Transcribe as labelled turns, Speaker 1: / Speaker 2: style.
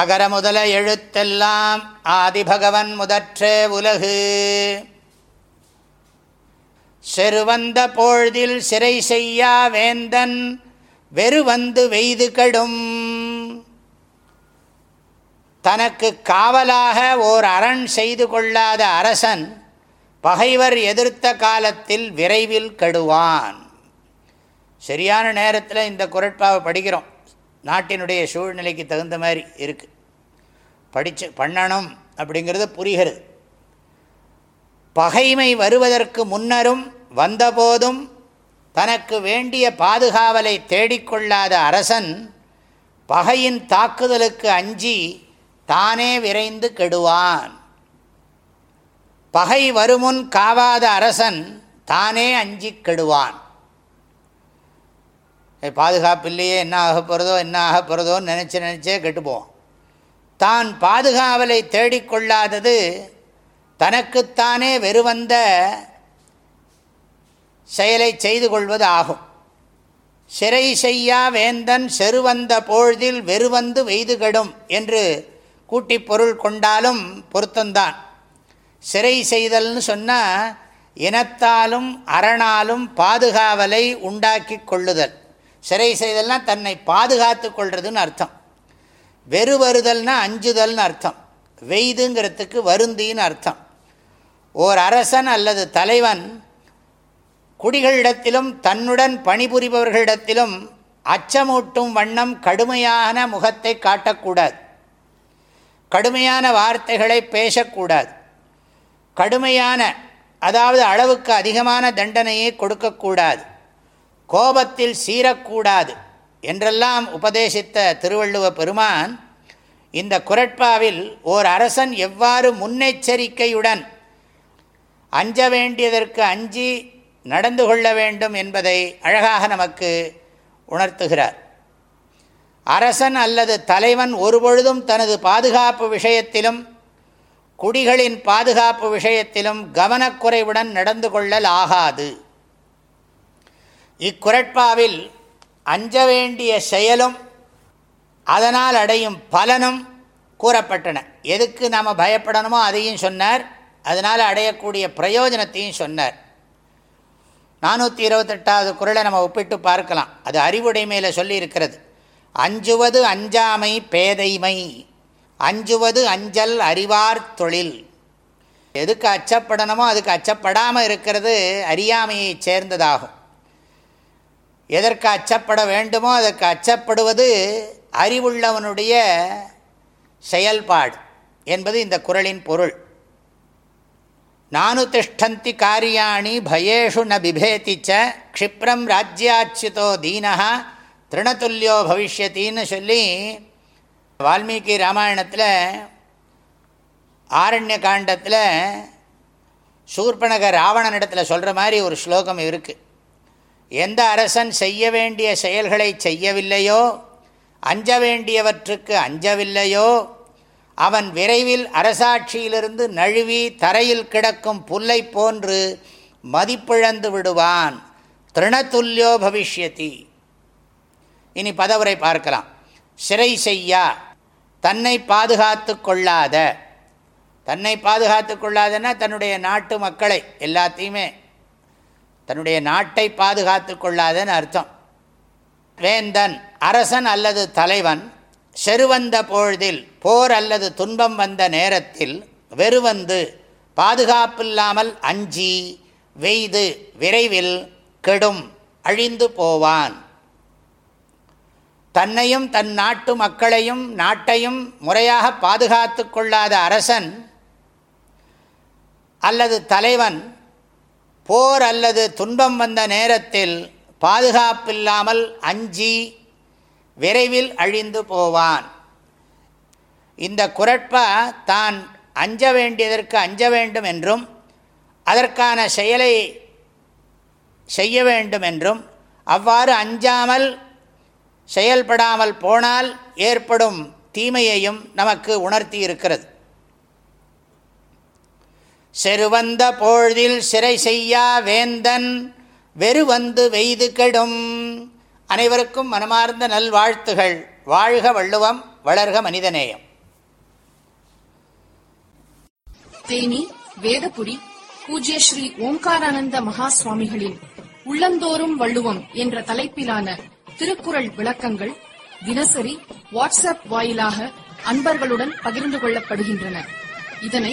Speaker 1: அகர முதல எழுத்தெல்லாம் ஆதிபகவன் முதற்றே உலகு செருவந்த போழ்தில் சிறை செய்யா வேந்தன் வெறுவந்து வெய்து கடும் தனக்கு காவலாக ஓர் அரண் செய்து கொள்ளாத அரசன் பகைவர் எதிர்த்த காலத்தில் விரைவில் கடுவான் சரியான நேரத்தில் இந்த குரட்பாவை படிக்கிறோம் நாட்டினுடைய சூழ்நிலைக்கு தகுந்த மாதிரி இருக்குது படித்து பண்ணணும் அப்படிங்கிறது புரிகிறது பகைமை வருவதற்கு முன்னரும் வந்தபோதும் தனக்கு வேண்டிய பாதுகாவலை தேடிக்கொள்ளாத அரசன் பகையின் தாக்குதலுக்கு அஞ்சி தானே விரைந்து கெடுவான் பகை வருமுன் காவாத அரசன் தானே அஞ்சி கெடுவான் பாதுகாப்பு இல்லையே என்ன ஆக போகிறதோ என்ன ஆக போகிறதோன்னு நினச்சி நினச்சே கெட்டுப்போம் தான் பாதுகாவலை தேடிக்கொள்ளாதது தனக்குத்தானே வெறுவந்த செயலை செய்து கொள்வது ஆகும் சிறை செய்யா வேந்தன் செருவந்த பொழுதில் வெறுவந்து வெய்து கெடும் என்று கூட்டி பொருள் கொண்டாலும் பொருத்தந்தான் சிறை செய்தல்னு சொன்னால் இனத்தாலும் அரணாலும் பாதுகாவலை உண்டாக்கி கொள்ளுதல் சிறை செய்தல்னால் தன்னை பாதுகாத்து கொள்வதுன்னு அர்த்தம் வெறு வருதல்னா அஞ்சுதல்னு அர்த்தம் வெய்துங்கிறதுக்கு வருந்தின்னு அர்த்தம் ஓர் அரசன் அல்லது தலைவன் குடிகளிடத்திலும் தன்னுடன் பணிபுரிபவர்களிடத்திலும் அச்சமூட்டும் வண்ணம் கடுமையான முகத்தை காட்டக்கூடாது கடுமையான வார்த்தைகளை பேசக்கூடாது கடுமையான அதாவது அளவுக்கு அதிகமான தண்டனையை கொடுக்கக்கூடாது கோபத்தில் சீரக்கூடாது என்றெல்லாம் உபதேசித்த திருவள்ளுவ பெருமான் இந்த குரட்பாவில் ஓர் அரசன் எவ்வாறு முன்னெச்சரிக்கையுடன் அஞ்ச வேண்டியதற்கு அஞ்சி நடந்து கொள்ள வேண்டும் என்பதை அழகாக நமக்கு உணர்த்துகிறார் அரசன் அல்லது தலைவன் ஒருபொழுதும் தனது பாதுகாப்பு விஷயத்திலும் குடிகளின் பாதுகாப்பு விஷயத்திலும் கவனக்குறைவுடன் நடந்து கொள்ளல் ஆகாது இக்குரட்பாவில் அஞ்ச வேண்டிய செயலும் அதனால் அடையும் பலனும் கூறப்பட்டன எதுக்கு நாம் பயப்படணுமோ அதையும் சொன்னார் அதனால் அடையக்கூடிய பிரயோஜனத்தையும் சொன்னார் நானூற்றி இருபத்தெட்டாவது குரலை நம்ம ஒப்பிட்டு பார்க்கலாம் அது அறிவுடைமையில் சொல்லியிருக்கிறது அஞ்சுவது அஞ்சாமை பேதைமை அஞ்சுவது அஞ்சல் அறிவார் தொழில் எதுக்கு அச்சப்படணுமோ அதுக்கு அச்சப்படாமல் இருக்கிறது அறியாமையைச் சேர்ந்ததாகும் எதற்கு அச்சப்பட வேண்டுமோ அதற்கு அச்சப்படுவது அறிவுள்ளவனுடைய செயல்பாடு என்பது இந்த குரலின் பொருள் நானு திஷ்டந்தி காரியாணி பயேஷு ந பிபேதிச்ச க்ஷிப்ரம் ராஜ்யாச்சுதோ தீனா திருணத்துல்யோ பவிஷ்யத்தின்னு சொல்லி வால்மீகி ராமாயணத்தில் ஆரண்ய காண்டத்தில் சூர்பனக ராவணனிடத்தில் சொல்கிற மாதிரி ஒரு ஸ்லோகம் இருக்குது எந்த அரசன் செய்ய வேண்டிய செயல்களை செய்யவில்லையோ அஞ்ச வேண்டியவற்றுக்கு அஞ்சவில்லையோ அவன் விரைவில் அரசாட்சியிலிருந்து நழுவி தரையில் கிடக்கும் புல்லை போன்று மதிப்பிழந்து விடுவான் திருணத்துல்யோ பவிஷ்யதி இனி பதவுரை பார்க்கலாம் சிறை செய்யா தன்னை பாதுகாத்து கொள்ளாத தன்னை பாதுகாத்து கொள்ளாதன்னா தன்னுடைய நாட்டு மக்களை எல்லாத்தையுமே தன்னுடைய நாட்டை பாதுகாத்து கொள்ளாதன்னு அர்த்தம் வேந்தன் அரசன் அல்லது தலைவன் செருவந்த பொழுதில் போர் அல்லது துன்பம் வந்த நேரத்தில் வெறுவந்து பாதுகாப்பில்லாமல் அஞ்சி வெய்து விரைவில் கெடும் அழிந்து போவான் தன்னையும் தன் நாட்டு மக்களையும் நாட்டையும் முறையாக பாதுகாத்து கொள்ளாத அரசன் அல்லது தலைவன் போர் அல்லது துன்பம் வந்த நேரத்தில் பாதுகாப்பில்லாமல் அஞ்சி விரைவில் அழிந்து போவான் இந்த குரட்பா தான் அஞ்ச வேண்டியதற்கு அஞ்ச வேண்டும் என்றும் அதற்கான செயலை செய்ய வேண்டும் என்றும் அவ்வாறு அஞ்சாமல் செயல்படாமல் போனால் ஏற்படும் தீமையையும் நமக்கு உணர்த்தி இருக்கிறது செருவந்த போழ்தில் சிறை செய்யா வேந்தன் வெறுவந்து வெய்து கெடும் அனைவருக்கும் மனமார்ந்த நல்வாழ்த்துகள் வாழ்க வள்ளுவம் வளர்க மனிதநேயம் தேனி வேதபுரி பூஜ்ய ஸ்ரீ ஓம்காரானந்த மகா சுவாமிகளின் உள்ளந்தோறும் வள்ளுவம் என்ற தலைப்பிலான திருக்குறள் விளக்கங்கள் தினசரி வாட்ஸ்அப் வாயிலாக அன்பர்களுடன் பகிர்ந்து கொள்ளப்படுகின்றன இதனை